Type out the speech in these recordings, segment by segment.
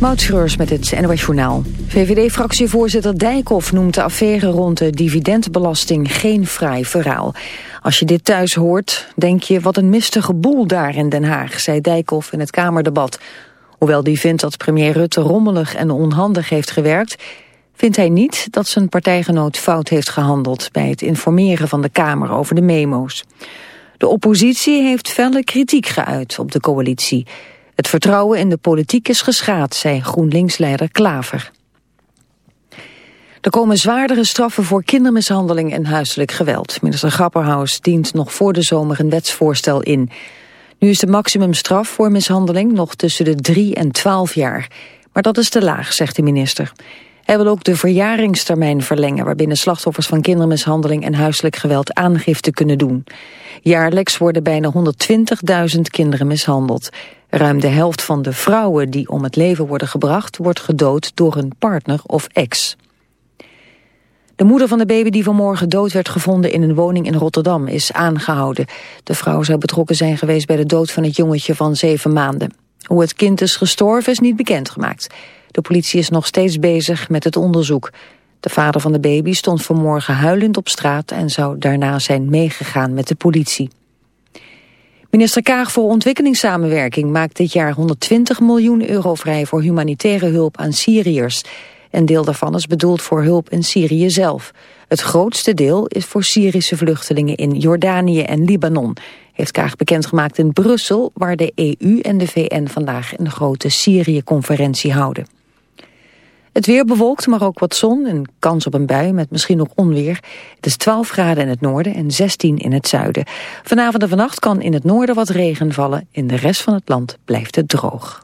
Moutschreurs met het NOS Journaal. VVD-fractievoorzitter Dijkhoff noemt de affaire rond de dividendbelasting geen fraai verhaal. Als je dit thuis hoort, denk je wat een mistige boel daar in Den Haag, zei Dijkhoff in het Kamerdebat. Hoewel die vindt dat premier Rutte rommelig en onhandig heeft gewerkt, vindt hij niet dat zijn partijgenoot fout heeft gehandeld bij het informeren van de Kamer over de memo's. De oppositie heeft felle kritiek geuit op de coalitie. Het vertrouwen in de politiek is geschaad, zei GroenLinks-leider Klaver. Er komen zwaardere straffen voor kindermishandeling en huiselijk geweld. Minister Grapperhaus dient nog voor de zomer een wetsvoorstel in. Nu is de maximumstraf voor mishandeling nog tussen de 3 en 12 jaar. Maar dat is te laag, zegt de minister. Hij wil ook de verjaringstermijn verlengen... waarbinnen slachtoffers van kindermishandeling en huiselijk geweld aangifte kunnen doen. Jaarlijks worden bijna 120.000 kinderen mishandeld. Ruim de helft van de vrouwen die om het leven worden gebracht... wordt gedood door een partner of ex. De moeder van de baby die vanmorgen dood werd gevonden in een woning in Rotterdam is aangehouden. De vrouw zou betrokken zijn geweest bij de dood van het jongetje van zeven maanden. Hoe het kind is gestorven is niet bekendgemaakt. De politie is nog steeds bezig met het onderzoek. De vader van de baby stond vanmorgen huilend op straat en zou daarna zijn meegegaan met de politie. Minister Kaag voor ontwikkelingssamenwerking maakt dit jaar 120 miljoen euro vrij voor humanitaire hulp aan Syriërs. Een deel daarvan is bedoeld voor hulp in Syrië zelf. Het grootste deel is voor Syrische vluchtelingen in Jordanië en Libanon, heeft Kaag bekendgemaakt in Brussel, waar de EU en de VN vandaag een grote Syrië-conferentie houden. Het weer bewolkt, maar ook wat zon en kans op een bui met misschien nog onweer. Het is 12 graden in het noorden en 16 in het zuiden. Vanavond en vannacht kan in het noorden wat regen vallen. In de rest van het land blijft het droog.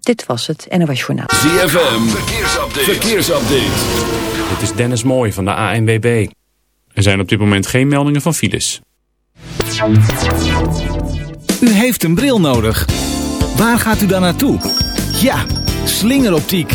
Dit was het NOS Journaal. ZFM, verkeersupdate. verkeersupdate. Dit is Dennis Mooij van de ANWB. Er zijn op dit moment geen meldingen van files. U heeft een bril nodig. Waar gaat u dan naartoe? Ja, slingeroptiek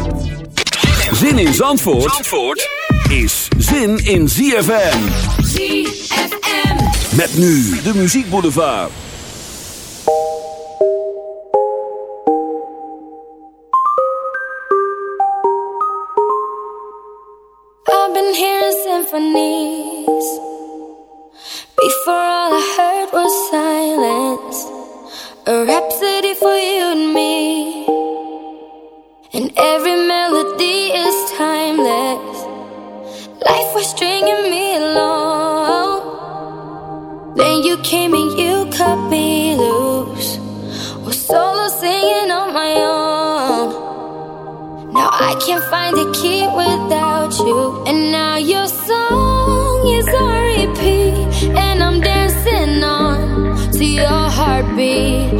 Zin in Zandvoort, Zandvoort is zin in ZFM. ZFM. Met nu de muziekboulevard. I've been hearing symphonies. Before all I heard was silence. A rhapsody for you and me. And every Stringing me along. Then you came and you cut me loose. Was solo singing on my own. Now I can't find a key without you. And now your song is on repeat. And I'm dancing on to your heartbeat.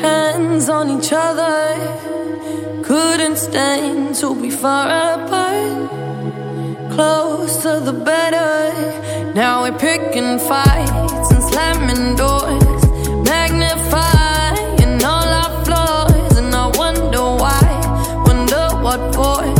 hands on each other. Couldn't stand to be far apart. Closer the better. Now we're picking fights and slamming doors. Magnifying all our flaws. And I wonder why, wonder what for.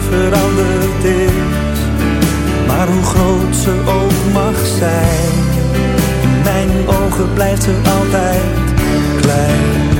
hoe veranderd is. groot ze ook mag zijn. In mijn ogen blijft ze altijd klein.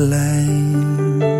Klein.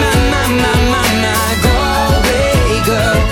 My, my, my, my, my, go away.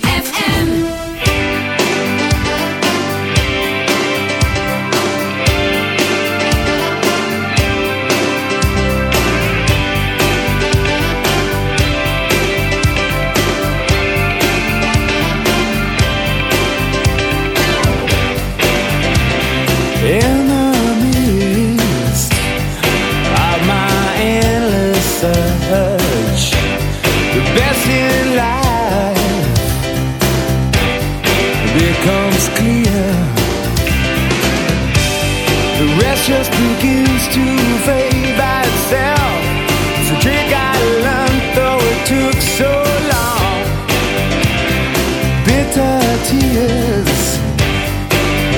restless begins to fade by itself. It's a trick I learned, though it took so long. Bitter tears,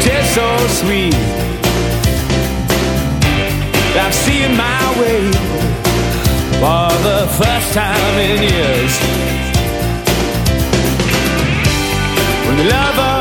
just so sweet. I've seen my way for the first time in years. When the love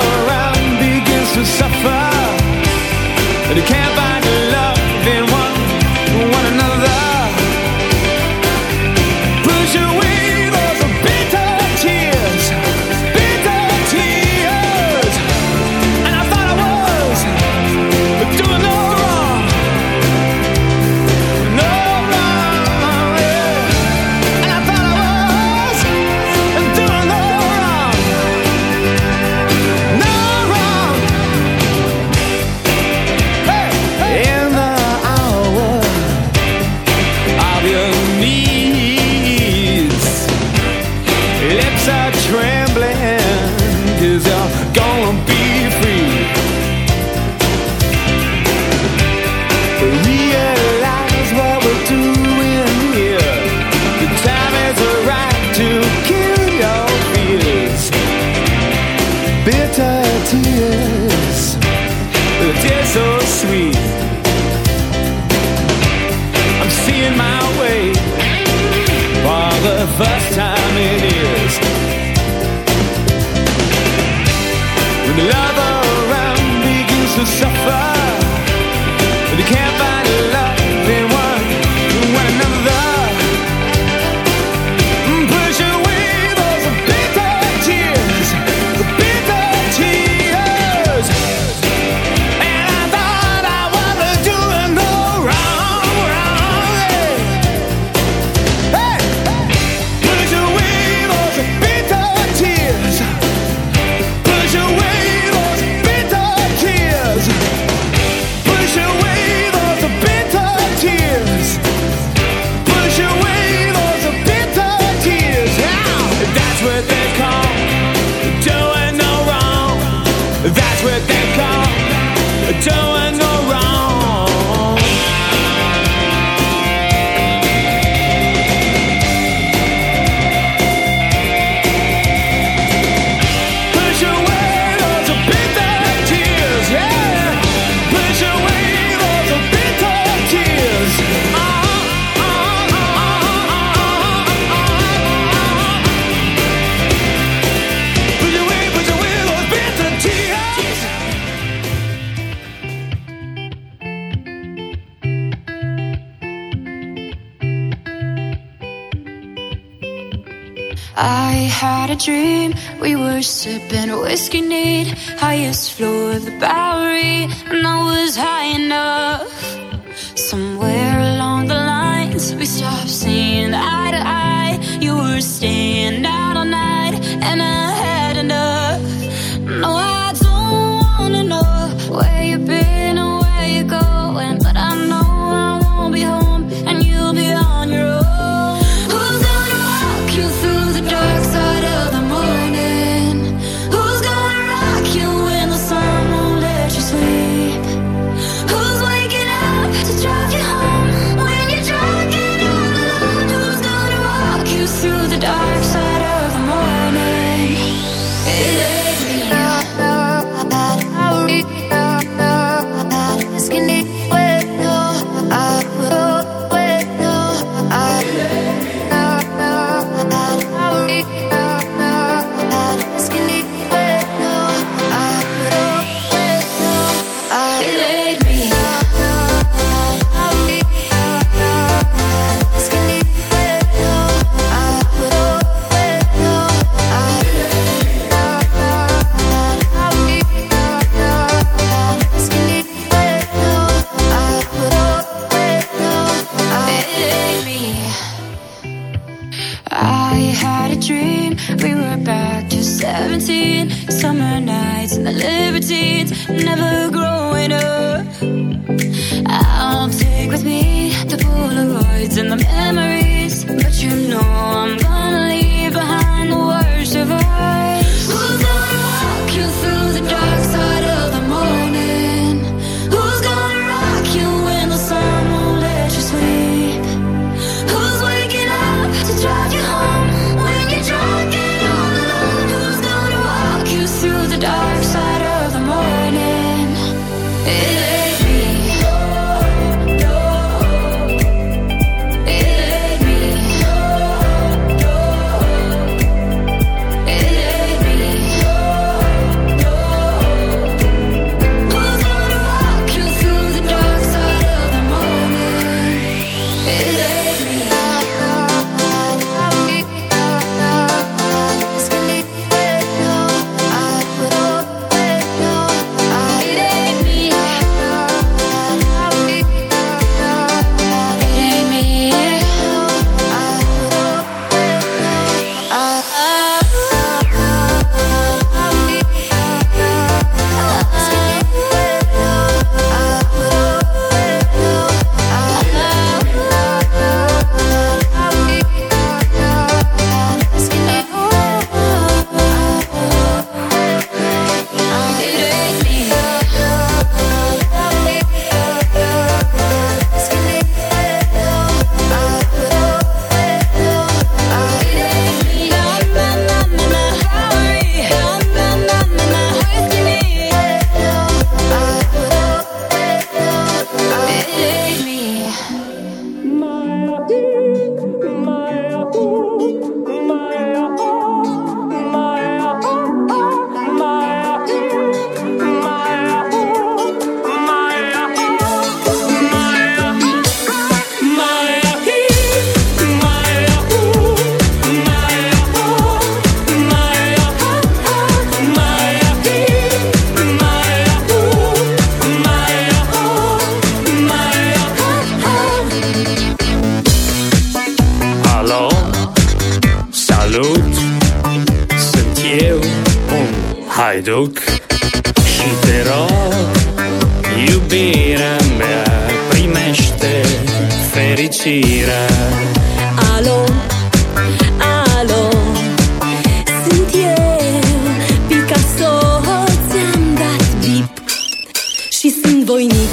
și sunt voinic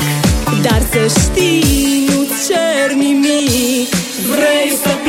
Dar să știi, nu cer nimic. Vrei să pleci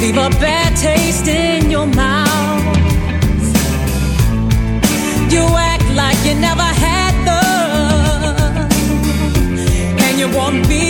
leave a bad taste in your mouth. You act like you never had love, and you won't be.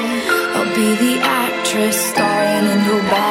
Be the actress starring in your bad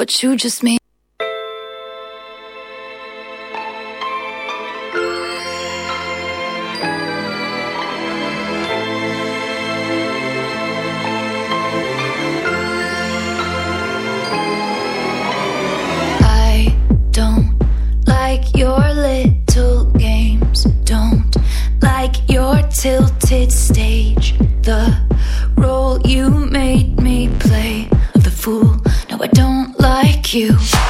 What you just made you.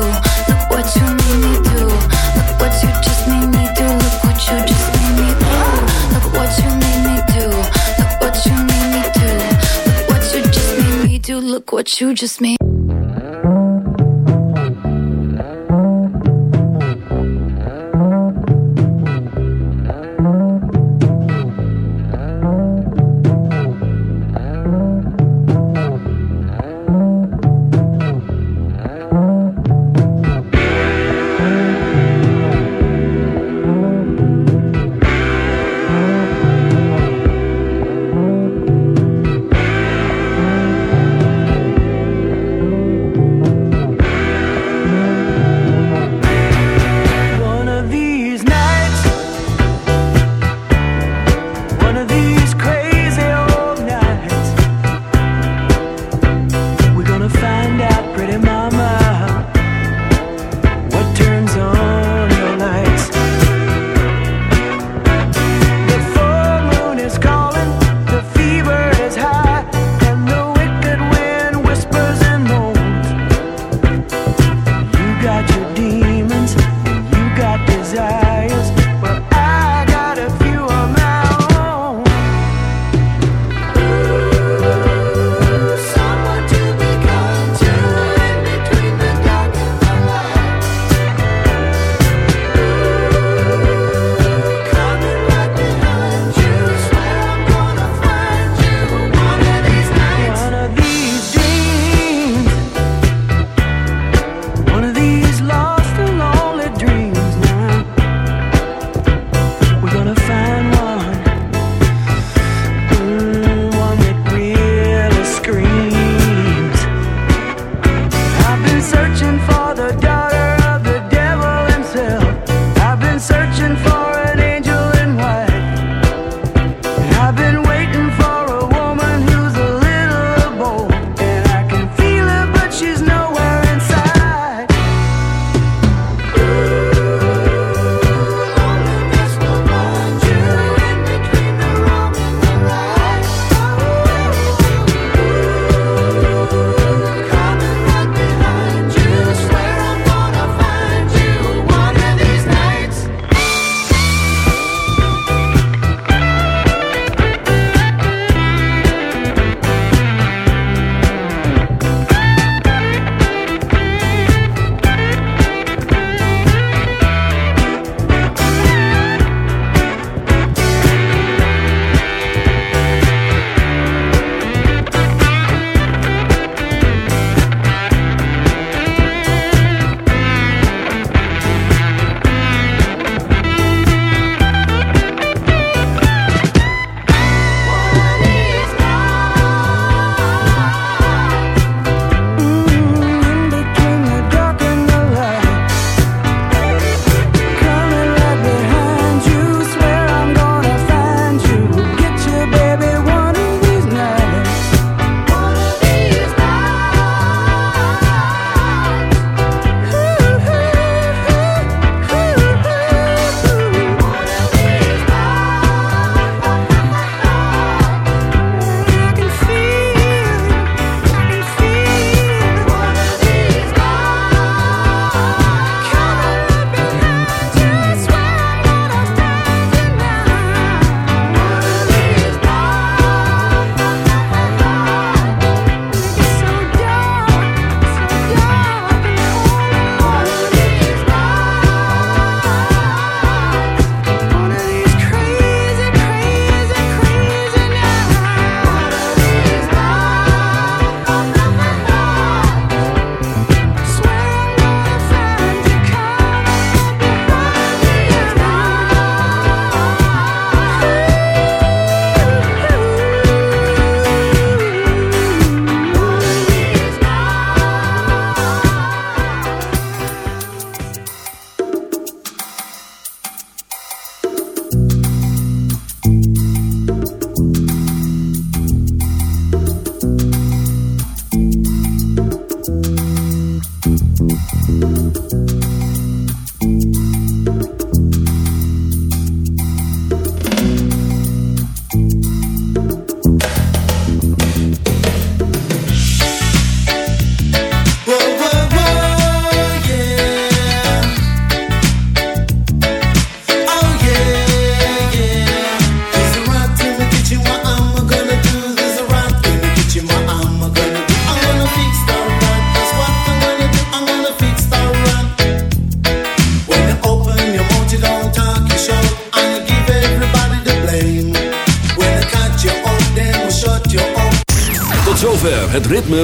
What you just made.